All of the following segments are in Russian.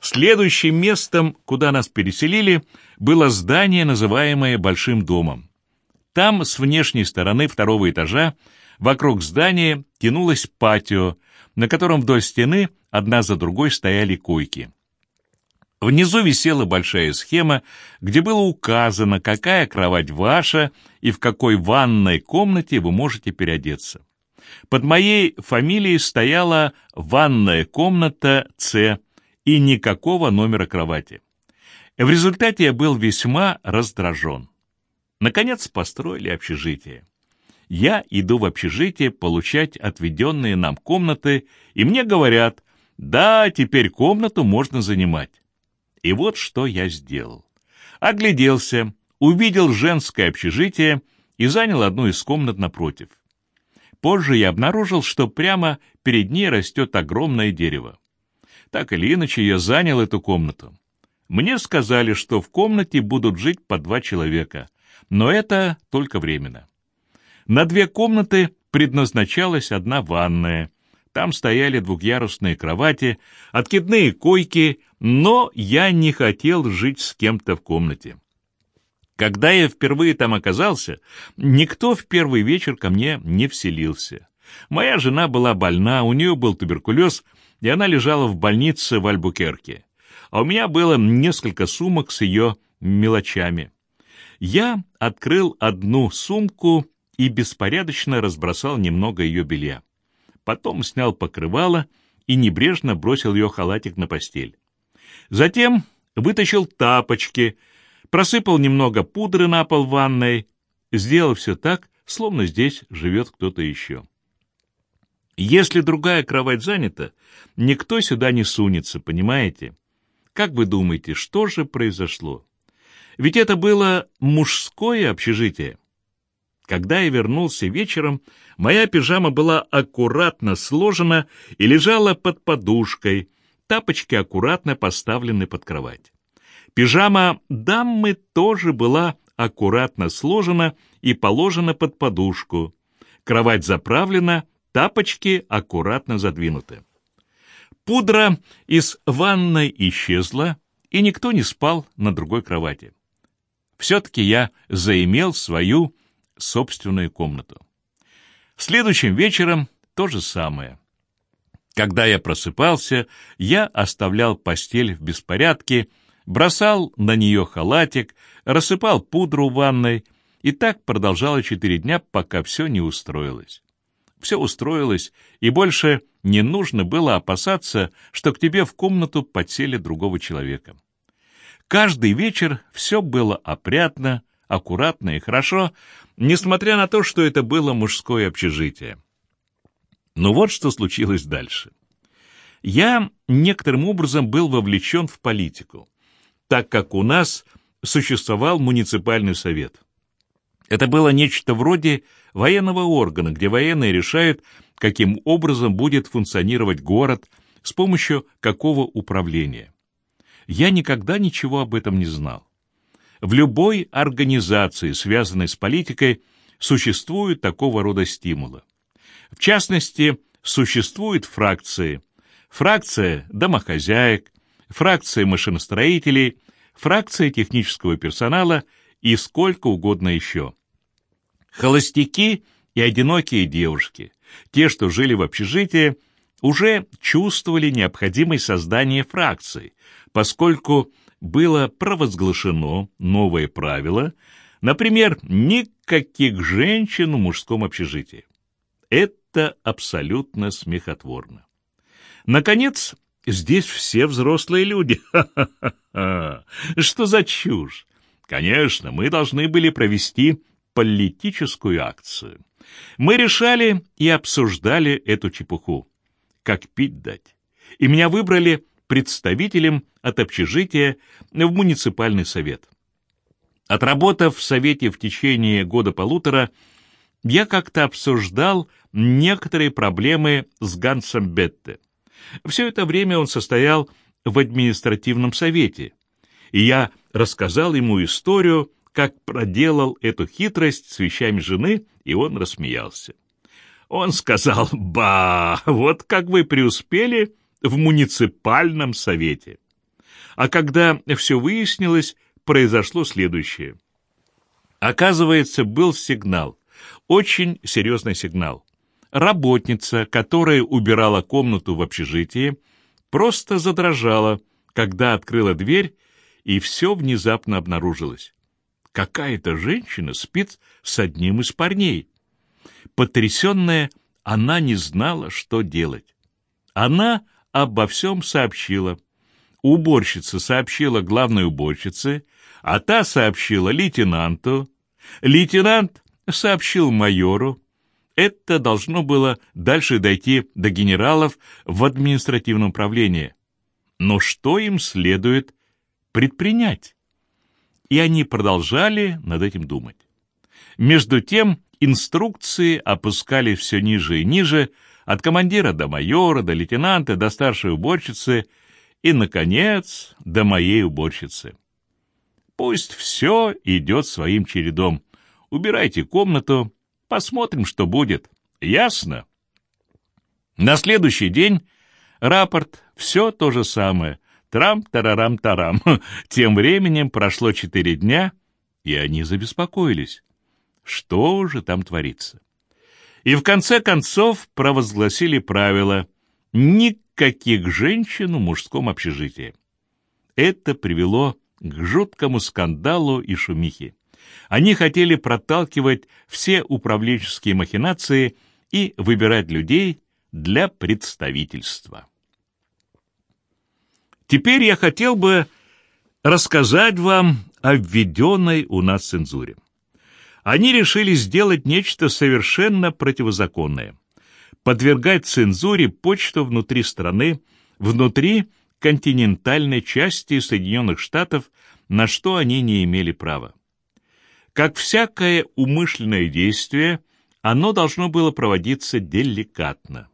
Следующим местом, куда нас переселили, было здание, называемое Большим домом. Там, с внешней стороны второго этажа, вокруг здания тянулось патио, на котором вдоль стены одна за другой стояли койки. Внизу висела большая схема, где было указано, какая кровать ваша и в какой ванной комнате вы можете переодеться. Под моей фамилией стояла ванная комната С и никакого номера кровати. В результате я был весьма раздражен. Наконец построили общежитие. Я иду в общежитие получать отведенные нам комнаты, и мне говорят, да, теперь комнату можно занимать. И вот что я сделал. Огляделся, увидел женское общежитие и занял одну из комнат напротив. Позже я обнаружил, что прямо перед ней растет огромное дерево. Так или иначе, я занял эту комнату. Мне сказали, что в комнате будут жить по два человека, но это только временно. На две комнаты предназначалась одна ванная. Там стояли двухъярусные кровати, откидные койки, но я не хотел жить с кем-то в комнате. Когда я впервые там оказался, никто в первый вечер ко мне не вселился. Моя жена была больна, у нее был туберкулез, и она лежала в больнице в Альбукерке. А у меня было несколько сумок с ее мелочами. Я открыл одну сумку и беспорядочно разбросал немного ее белья. Потом снял покрывало и небрежно бросил ее халатик на постель. Затем вытащил тапочки — просыпал немного пудры на пол ванной, сделал все так, словно здесь живет кто-то еще. Если другая кровать занята, никто сюда не сунется, понимаете? Как вы думаете, что же произошло? Ведь это было мужское общежитие. Когда я вернулся вечером, моя пижама была аккуратно сложена и лежала под подушкой, тапочки аккуратно поставлены под кровать. Пижама дамы тоже была аккуратно сложена и положена под подушку. Кровать заправлена, тапочки аккуратно задвинуты. Пудра из ванной исчезла, и никто не спал на другой кровати. Все-таки я заимел свою собственную комнату. Следующим вечером то же самое. Когда я просыпался, я оставлял постель в беспорядке бросал на нее халатик, рассыпал пудру в ванной, и так продолжало четыре дня, пока все не устроилось. Все устроилось, и больше не нужно было опасаться, что к тебе в комнату подсели другого человека. Каждый вечер все было опрятно, аккуратно и хорошо, несмотря на то, что это было мужское общежитие. Но вот что случилось дальше. Я некоторым образом был вовлечен в политику так как у нас существовал муниципальный совет. Это было нечто вроде военного органа, где военные решают, каким образом будет функционировать город, с помощью какого управления. Я никогда ничего об этом не знал. В любой организации, связанной с политикой, существуют такого рода стимулы. В частности, существуют фракции. Фракция домохозяек, фракция машиностроителей, фракция технического персонала и сколько угодно еще. Холостяки и одинокие девушки, те, что жили в общежитии, уже чувствовали необходимость создания фракции, поскольку было провозглашено новое правило, например, никаких женщин в мужском общежитии. Это абсолютно смехотворно. Наконец, Здесь все взрослые люди. Что за чушь? Конечно, мы должны были провести политическую акцию. Мы решали и обсуждали эту чепуху. Как пить дать. И меня выбрали представителем от общежития в муниципальный совет. Отработав в совете в течение года-полутора, я как-то обсуждал некоторые проблемы с Гансом Бетте. Все это время он состоял в административном совете, и я рассказал ему историю, как проделал эту хитрость с вещами жены, и он рассмеялся. Он сказал, «Ба, вот как вы преуспели в муниципальном совете». А когда все выяснилось, произошло следующее. Оказывается, был сигнал, очень серьезный сигнал. Работница, которая убирала комнату в общежитии, просто задрожала, когда открыла дверь, и все внезапно обнаружилось. Какая-то женщина спит с одним из парней. Потрясенная, она не знала, что делать. Она обо всем сообщила. Уборщица сообщила главной уборщице, а та сообщила лейтенанту. Лейтенант сообщил майору. Это должно было дальше дойти до генералов в административном правлении. Но что им следует предпринять? И они продолжали над этим думать. Между тем инструкции опускали все ниже и ниже, от командира до майора, до лейтенанта, до старшей уборщицы и, наконец, до моей уборщицы. Пусть все идет своим чередом. Убирайте комнату, посмотрим, что будет. Ясно? На следующий день рапорт, все то же самое. Трам-тарарам-тарам. Тем временем прошло четыре дня, и они забеспокоились. Что же там творится? И в конце концов провозгласили правило «никаких женщин в мужском общежитии». Это привело к жуткому скандалу и шумихе. Они хотели проталкивать все управленческие махинации и выбирать людей для представительства. Теперь я хотел бы рассказать вам о введенной у нас цензуре. Они решили сделать нечто совершенно противозаконное. Подвергать цензуре почту внутри страны, внутри континентальной части Соединенных Штатов, на что они не имели права. Как всякое умышленное действие, оно должно было проводиться деликатно.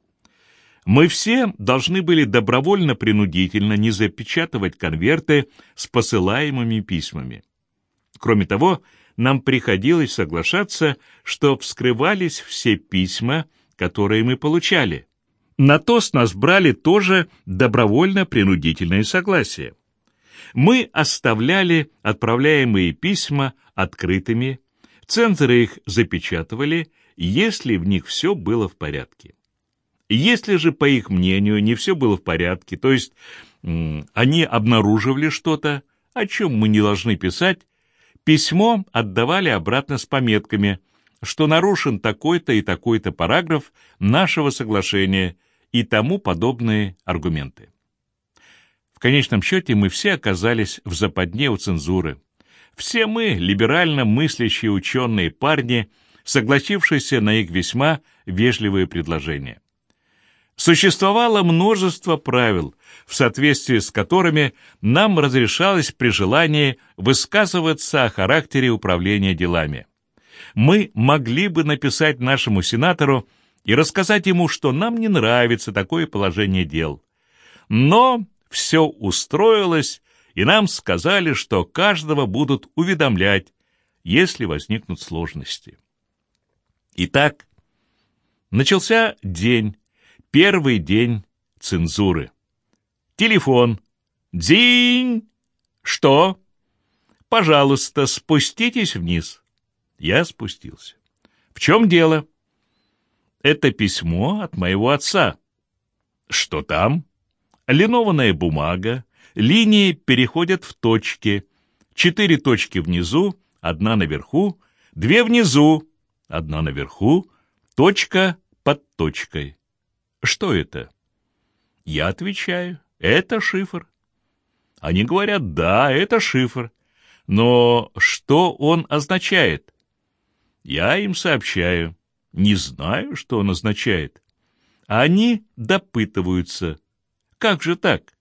Мы все должны были добровольно-принудительно не запечатывать конверты с посылаемыми письмами. Кроме того, нам приходилось соглашаться, что вскрывались все письма, которые мы получали. На то с нас брали тоже добровольно-принудительное согласие. Мы оставляли отправляемые письма открытыми, цензоры их запечатывали, если в них все было в порядке. Если же, по их мнению, не все было в порядке, то есть они обнаруживали что-то, о чем мы не должны писать, письмо отдавали обратно с пометками, что нарушен такой-то и такой-то параграф нашего соглашения и тому подобные аргументы. В конечном счете мы все оказались в западне у цензуры. Все мы, либерально мыслящие ученые парни, согласившиеся на их весьма вежливые предложения. Существовало множество правил, в соответствии с которыми нам разрешалось при желании высказываться о характере управления делами. Мы могли бы написать нашему сенатору и рассказать ему, что нам не нравится такое положение дел. Но все устроилось, и нам сказали, что каждого будут уведомлять, если возникнут сложности. Итак, начался день, Первый день цензуры. Телефон. Дзинь! Что? Пожалуйста, спуститесь вниз. Я спустился. В чем дело? Это письмо от моего отца. Что там? Линованная бумага, линии переходят в точки. Четыре точки внизу, одна наверху, две внизу, одна наверху, точка под точкой. Что это? Я отвечаю, это шифр. Они говорят, да, это шифр. Но что он означает? Я им сообщаю. Не знаю, что он означает. Они допытываются. Как же так?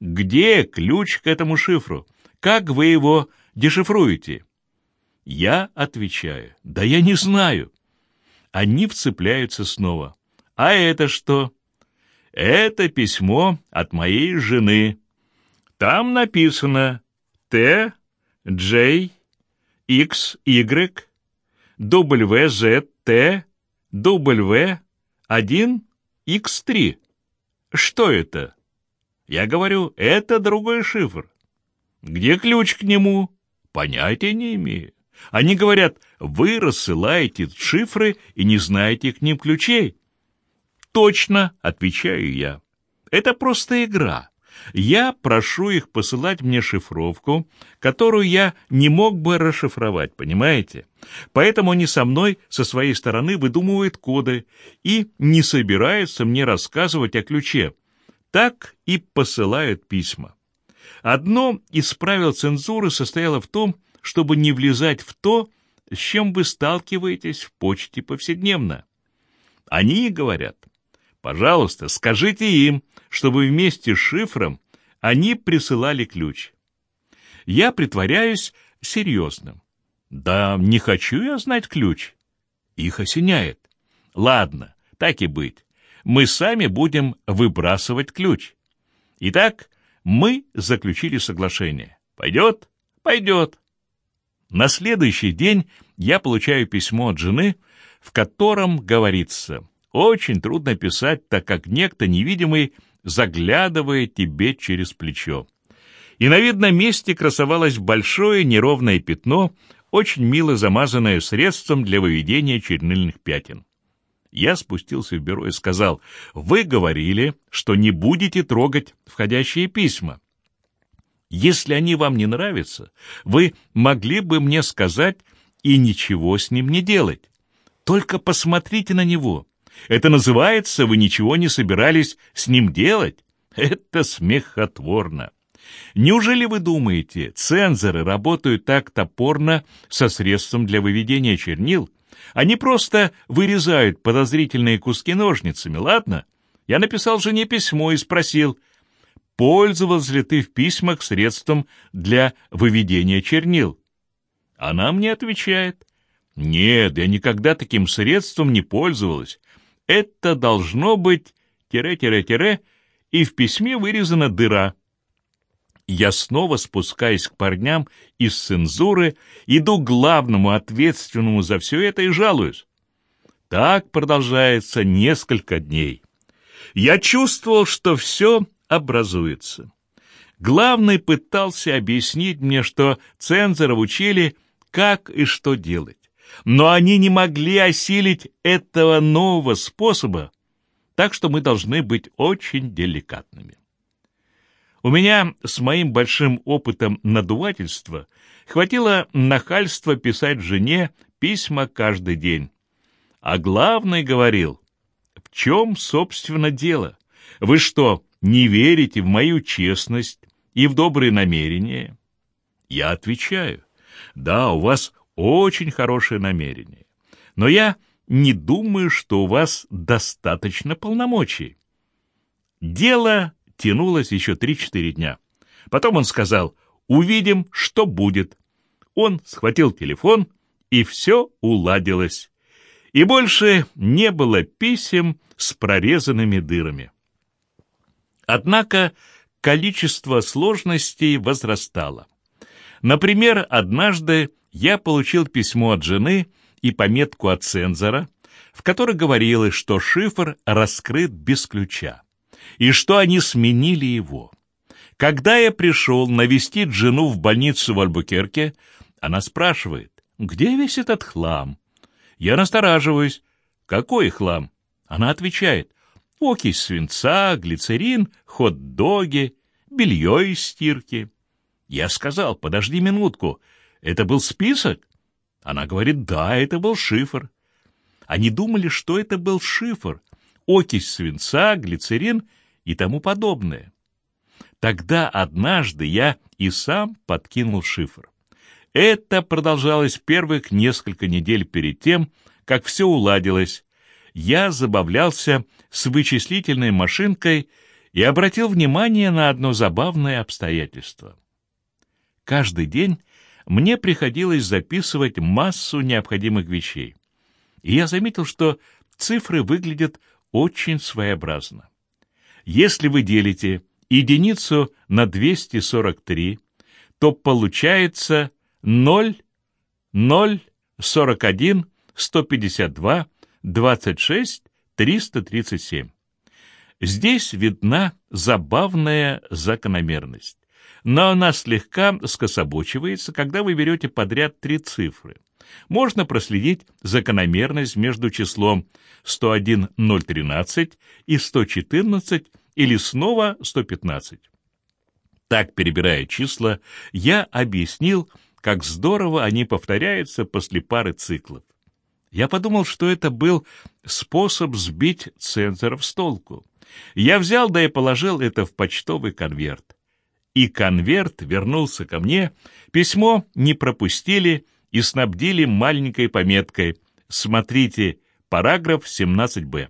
Где ключ к этому шифру? Как вы его дешифруете? Я отвечаю, да я не знаю. Они вцепляются снова. А это что? Это письмо от моей жены. Там написано Т, J, X, Y, W, Z, Т, W, 1, X3. Что это? Я говорю, это другой шифр. Где ключ к нему? Понятия не имею. Они говорят, вы рассылаете шифры и не знаете к ним ключей. Точно, отвечаю я. Это просто игра. Я прошу их посылать мне шифровку, которую я не мог бы расшифровать, понимаете? Поэтому они со мной со своей стороны выдумывают коды и не собираются мне рассказывать о ключе. Так и посылают письма. Одно из правил цензуры состояло в том, чтобы не влезать в то, с чем вы сталкиваетесь в почте повседневно. Они говорят, пожалуйста, скажите им, чтобы вместе с шифром они присылали ключ. Я притворяюсь серьезным. Да не хочу я знать ключ. Их осеняет. Ладно, так и быть. Мы сами будем выбрасывать ключ. Итак, мы заключили соглашение. Пойдет? Пойдет. На следующий день я получаю письмо от жены, в котором говорится, очень трудно писать, так как некто невидимый заглядывает тебе через плечо. И на видном месте красовалось большое неровное пятно, очень мило замазанное средством для выведения чернильных пятен. Я спустился в бюро и сказал, «Вы говорили, что не будете трогать входящие письма. Если они вам не нравятся, вы могли бы мне сказать и ничего с ним не делать. Только посмотрите на него. Это называется, вы ничего не собирались с ним делать? Это смехотворно. Неужели вы думаете, цензоры работают так топорно со средством для выведения чернил? Они просто вырезают подозрительные куски ножницами, ладно? Я написал жене письмо и спросил — пользовалась ли ты в письмах средством для выведения чернил? Она мне отвечает, нет, я никогда таким средством не пользовалась. Это должно быть тире-тире-тире, и в письме вырезана дыра. Я снова спускаюсь к парням из цензуры, иду к главному ответственному за все это и жалуюсь. Так продолжается несколько дней. Я чувствовал, что все образуется. Главный пытался объяснить мне, что цензоров учили, как и что делать. Но они не могли осилить этого нового способа, так что мы должны быть очень деликатными. У меня с моим большим опытом надувательства хватило нахальства писать жене письма каждый день. А главный говорил, в чем, собственно, дело? Вы что, не верите в мою честность и в добрые намерения? Я отвечаю, да, у вас очень хорошее намерение, но я не думаю, что у вас достаточно полномочий. Дело тянулось еще три-четыре дня. Потом он сказал, увидим, что будет. Он схватил телефон, и все уладилось. И больше не было писем с прорезанными дырами. Однако количество сложностей возрастало. Например, однажды я получил письмо от жены и пометку от цензора, в которой говорилось, что шифр раскрыт без ключа, и что они сменили его. Когда я пришел навестить жену в больницу в Альбукерке, она спрашивает, где весь этот хлам? Я настораживаюсь. Какой хлам? Она отвечает, окись свинца, глицерин, хот-доги, белье из стирки. Я сказал, подожди минутку, это был список? Она говорит, да, это был шифр. Они думали, что это был шифр, окись свинца, глицерин и тому подобное. Тогда однажды я и сам подкинул шифр. Это продолжалось первых несколько недель перед тем, как все уладилось, я забавлялся с вычислительной машинкой и обратил внимание на одно забавное обстоятельство. Каждый день мне приходилось записывать массу необходимых вещей, и я заметил, что цифры выглядят очень своеобразно. Если вы делите единицу на 243, то получается 0, 0, 41, 152, 26 337. Здесь видна забавная закономерность, но она слегка скособочивается, когда вы берете подряд три цифры. Можно проследить закономерность между числом 101013 и 114 или снова 115. Так, перебирая числа, я объяснил, как здорово они повторяются после пары циклов. Я подумал, что это был способ сбить цензоров с толку. Я взял да и положил это в почтовый конверт. И конверт вернулся ко мне, письмо не пропустили и снабдили маленькой пометкой «Смотрите, параграф 17б».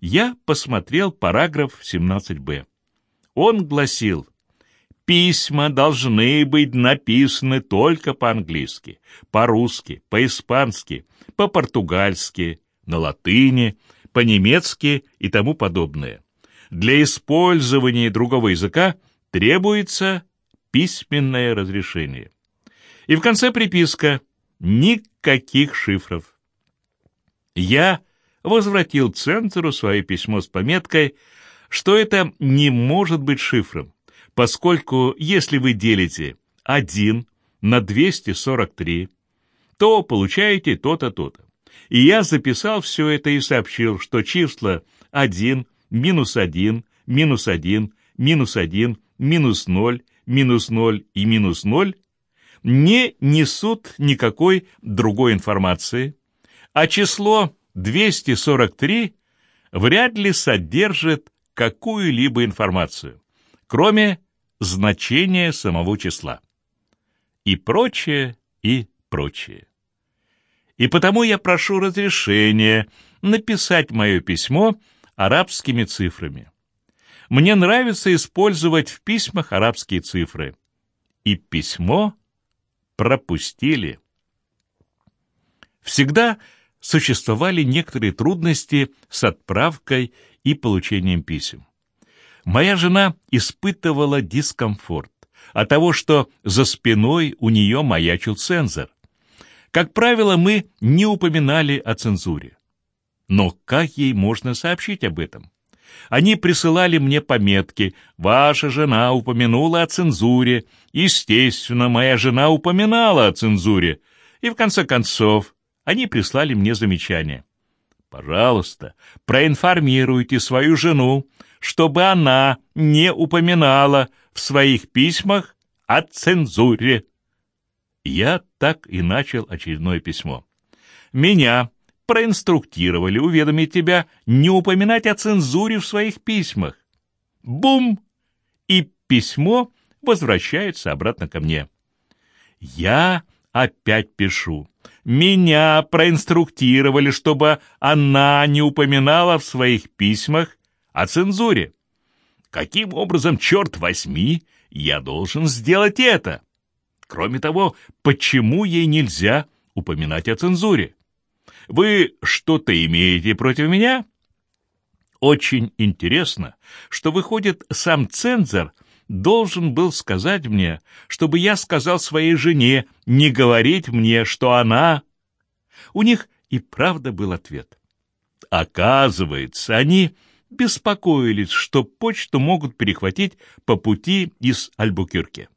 Я посмотрел параграф 17б. Он гласил Письма должны быть написаны только по-английски, по-русски, по-испански, по-португальски, на латыни, по-немецки и тому подобное. Для использования другого языка требуется письменное разрешение. И в конце приписка «Никаких шифров». Я возвратил центру свое письмо с пометкой, что это не может быть шифром поскольку если вы делите 1 на 243, то получаете то-то, то-то. И я записал все это и сообщил, что числа 1, минус 1, минус 1, минус 1, минус 0, минус 0 и минус 0 не несут никакой другой информации, а число 243 вряд ли содержит какую-либо информацию, кроме значение самого числа. И прочее, и прочее. И потому я прошу разрешения написать мое письмо арабскими цифрами. Мне нравится использовать в письмах арабские цифры. И письмо пропустили. Всегда существовали некоторые трудности с отправкой и получением писем. Моя жена испытывала дискомфорт от того, что за спиной у нее маячил цензор. Как правило, мы не упоминали о цензуре. Но как ей можно сообщить об этом? Они присылали мне пометки. Ваша жена упомянула о цензуре. Естественно, моя жена упоминала о цензуре. И в конце концов, они прислали мне замечание. Пожалуйста, проинформируйте свою жену, чтобы она не упоминала в своих письмах о цензуре. Я так и начал очередное письмо. Меня проинструктировали уведомить тебя не упоминать о цензуре в своих письмах. Бум! И письмо возвращается обратно ко мне. Я опять пишу. Меня проинструктировали, чтобы она не упоминала в своих письмах о цензуре. Каким образом, черт возьми, я должен сделать это? Кроме того, почему ей нельзя упоминать о цензуре? Вы что-то имеете против меня? Очень интересно, что, выходит, сам цензор должен был сказать мне, чтобы я сказал своей жене не говорить мне, что она... У них и правда был ответ. Оказывается, они беспокоились, что почту могут перехватить по пути из Альбукерке.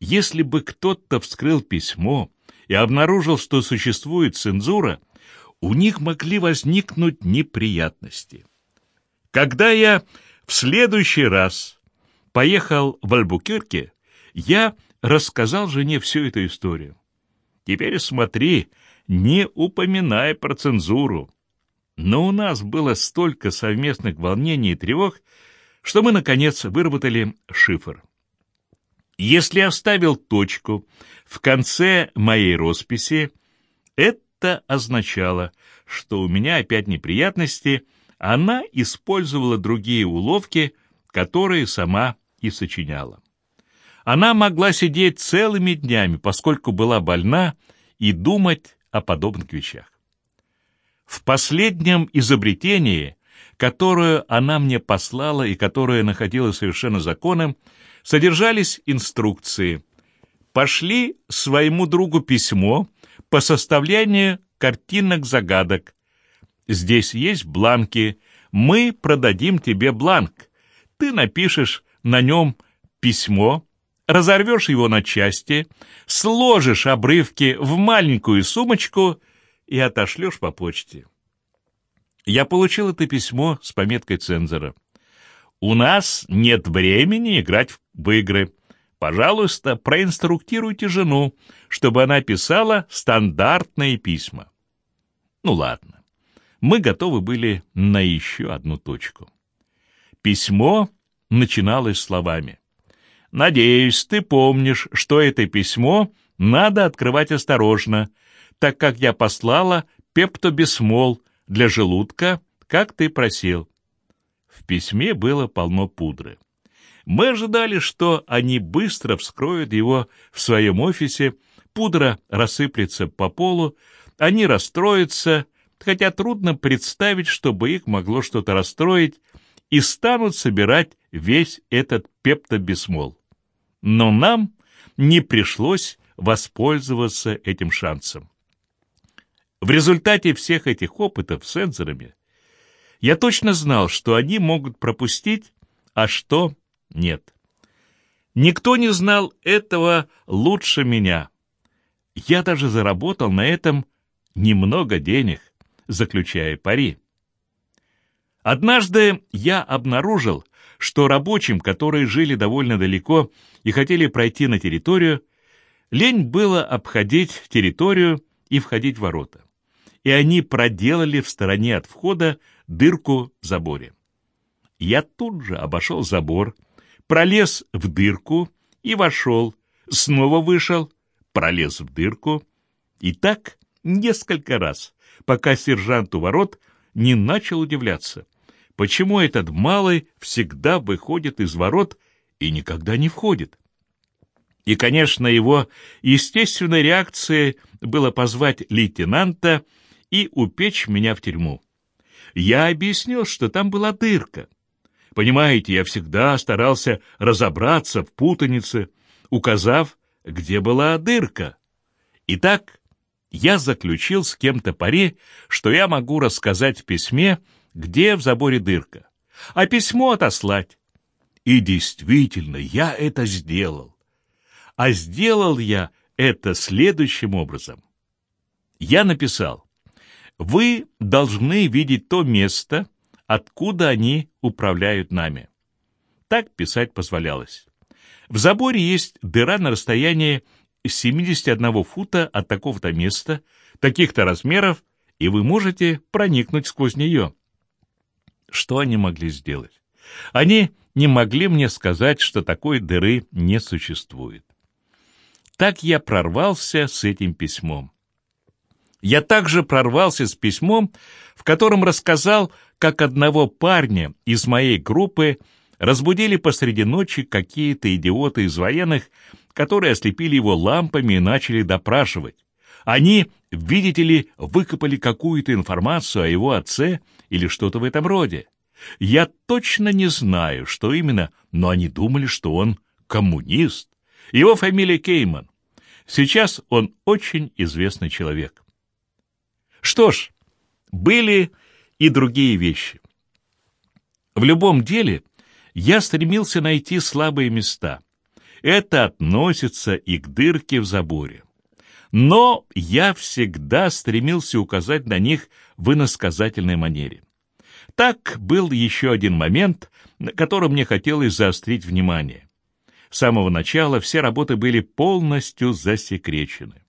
Если бы кто-то вскрыл письмо и обнаружил, что существует цензура, у них могли возникнуть неприятности. Когда я в следующий раз поехал в Альбукерке, я рассказал жене всю эту историю. Теперь смотри, не упоминай про цензуру. Но у нас было столько совместных волнений и тревог, что мы, наконец, выработали шифр. Если оставил точку в конце моей росписи, это означало, что у меня опять неприятности, она использовала другие уловки, которые сама и сочиняла. Она могла сидеть целыми днями, поскольку была больна, и думать о подобных вещах. В последнем изобретении, которое она мне послала и которое находила совершенно законным, содержались инструкции. Пошли своему другу письмо по составлению картинок загадок. Здесь есть бланки, мы продадим тебе бланк. Ты напишешь на нем письмо, разорвешь его на части, сложишь обрывки в маленькую сумочку и отошлешь по почте. Я получил это письмо с пометкой цензора. «У нас нет времени играть в игры. Пожалуйста, проинструктируйте жену, чтобы она писала стандартные письма». Ну ладно, мы готовы были на еще одну точку. Письмо начиналось словами. «Надеюсь, ты помнишь, что это письмо надо открывать осторожно, так как я послала пептобисмол для желудка, как ты просил». В письме было полно пудры. Мы ожидали, что они быстро вскроют его в своем офисе, пудра рассыплется по полу, они расстроятся, хотя трудно представить, чтобы их могло что-то расстроить, и станут собирать весь этот пептобисмол. Но нам не пришлось воспользоваться этим шансом. В результате всех этих опытов с сенсорами я точно знал, что они могут пропустить, а что нет. Никто не знал этого лучше меня. Я даже заработал на этом немного денег, заключая пари. Однажды я обнаружил, что рабочим, которые жили довольно далеко и хотели пройти на территорию, лень было обходить территорию и входить в ворота. И они проделали в стороне от входа дырку в заборе. Я тут же обошел забор, пролез в дырку и вошел, снова вышел, пролез в дырку. И так несколько раз, пока сержант у ворот не начал удивляться, почему этот малый всегда выходит из ворот и никогда не входит. И, конечно, его естественной реакцией было позвать лейтенанта и упечь меня в тюрьму. Я объяснил, что там была дырка. Понимаете, я всегда старался разобраться в путанице, указав, где была дырка. Итак, я заключил с кем-то пари, что я могу рассказать в письме, где в заборе дырка, а письмо отослать. И действительно, я это сделал. А сделал я это следующим образом. Я написал, вы должны видеть то место, откуда они управляют нами. Так писать позволялось. В заборе есть дыра на расстоянии 71 фута от такого-то места, таких-то размеров, и вы можете проникнуть сквозь нее. Что они могли сделать? Они не могли мне сказать, что такой дыры не существует. Так я прорвался с этим письмом. Я также прорвался с письмом, в котором рассказал, как одного парня из моей группы разбудили посреди ночи какие-то идиоты из военных, которые ослепили его лампами и начали допрашивать. Они, видите ли, выкопали какую-то информацию о его отце или что-то в этом роде. Я точно не знаю, что именно, но они думали, что он коммунист. Его фамилия Кейман. Сейчас он очень известный человек. Что ж, были и другие вещи. В любом деле я стремился найти слабые места — это относится и к дырке в заборе. Но я всегда стремился указать на них в иносказательной манере. Так был еще один момент, на котором мне хотелось заострить внимание. С самого начала все работы были полностью засекречены.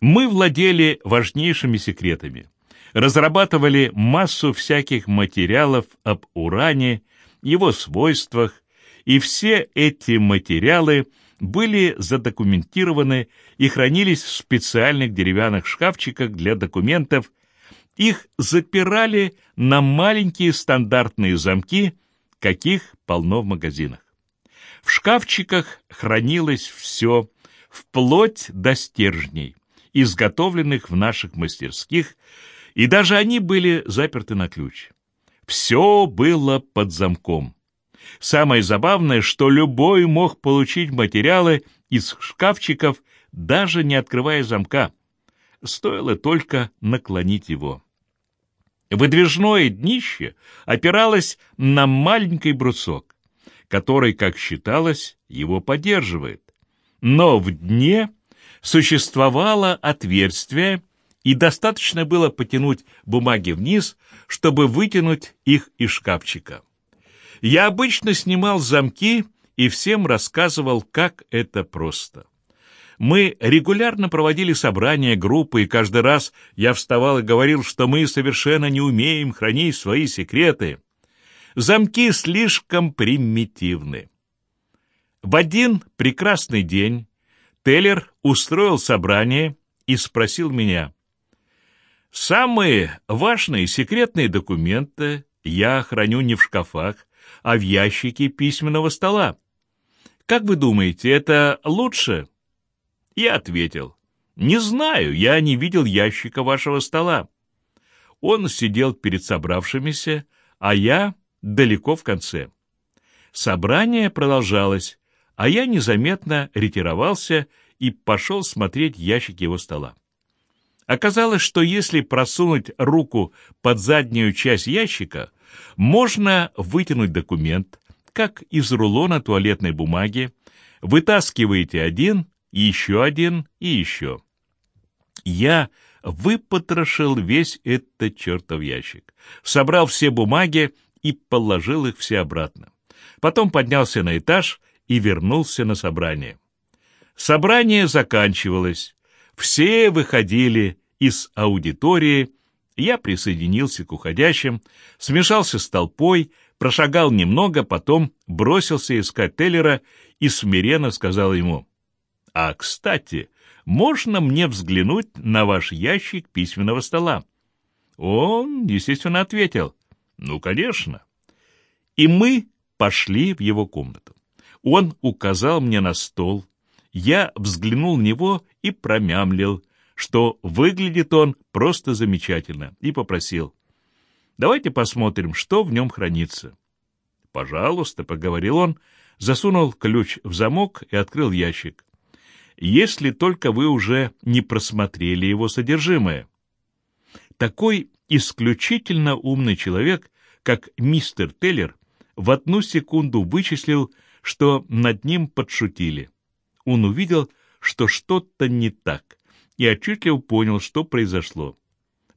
Мы владели важнейшими секретами, разрабатывали массу всяких материалов об уране, его свойствах, и все эти материалы были задокументированы и хранились в специальных деревянных шкафчиках для документов. Их запирали на маленькие стандартные замки, каких полно в магазинах. В шкафчиках хранилось все, вплоть до стержней, изготовленных в наших мастерских, и даже они были заперты на ключ. Все было под замком. Самое забавное, что любой мог получить материалы из шкафчиков, даже не открывая замка. Стоило только наклонить его. Выдвижное днище опиралось на маленький брусок, который, как считалось, его поддерживает. Но в дне существовало отверстие, и достаточно было потянуть бумаги вниз, чтобы вытянуть их из шкафчика. Я обычно снимал замки и всем рассказывал, как это просто. Мы регулярно проводили собрания группы, и каждый раз я вставал и говорил, что мы совершенно не умеем хранить свои секреты. Замки слишком примитивны. В один прекрасный день Теллер устроил собрание и спросил меня, «Самые важные секретные документы я храню не в шкафах, а в ящике письменного стола. Как вы думаете, это лучше?» Я ответил, «Не знаю, я не видел ящика вашего стола». Он сидел перед собравшимися, а я далеко в конце. Собрание продолжалось, а я незаметно ретировался и пошел смотреть ящик его стола. Оказалось, что если просунуть руку под заднюю часть ящика, можно вытянуть документ, как из рулона туалетной бумаги, вытаскиваете один, еще один, и еще. Я выпотрошил весь этот чертов ящик, собрал все бумаги и положил их все обратно. Потом поднялся на этаж и вернулся на собрание. Собрание заканчивалось. Все выходили из аудитории. Я присоединился к уходящим, смешался с толпой, прошагал немного, потом бросился искать Теллера и смиренно сказал ему, «А, кстати, можно мне взглянуть на ваш ящик письменного стола?» Он, естественно, ответил, «Ну, конечно». И мы пошли в его комнату. Он указал мне на стол. Я взглянул на него и промямлил, что выглядит он просто замечательно, и попросил, «Давайте посмотрим, что в нем хранится». «Пожалуйста», — поговорил он, засунул ключ в замок и открыл ящик если только вы уже не просмотрели его содержимое. Такой исключительно умный человек, как мистер Теллер, в одну секунду вычислил, что над ним подшутили. Он увидел, что что-то не так, и отчетливо понял, что произошло.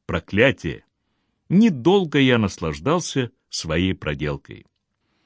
Проклятие! Недолго я наслаждался своей проделкой.